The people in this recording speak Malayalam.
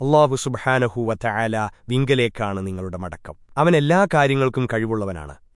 അള്ളാഹു സുബ്ഹാനഹു ചായാല വിങ്കലേക്കാണ് നിങ്ങളുടെ മടക്കം. അവൻ എല്ലാ കാര്യങ്ങൾക്കും കഴിവുള്ളവനാണ്.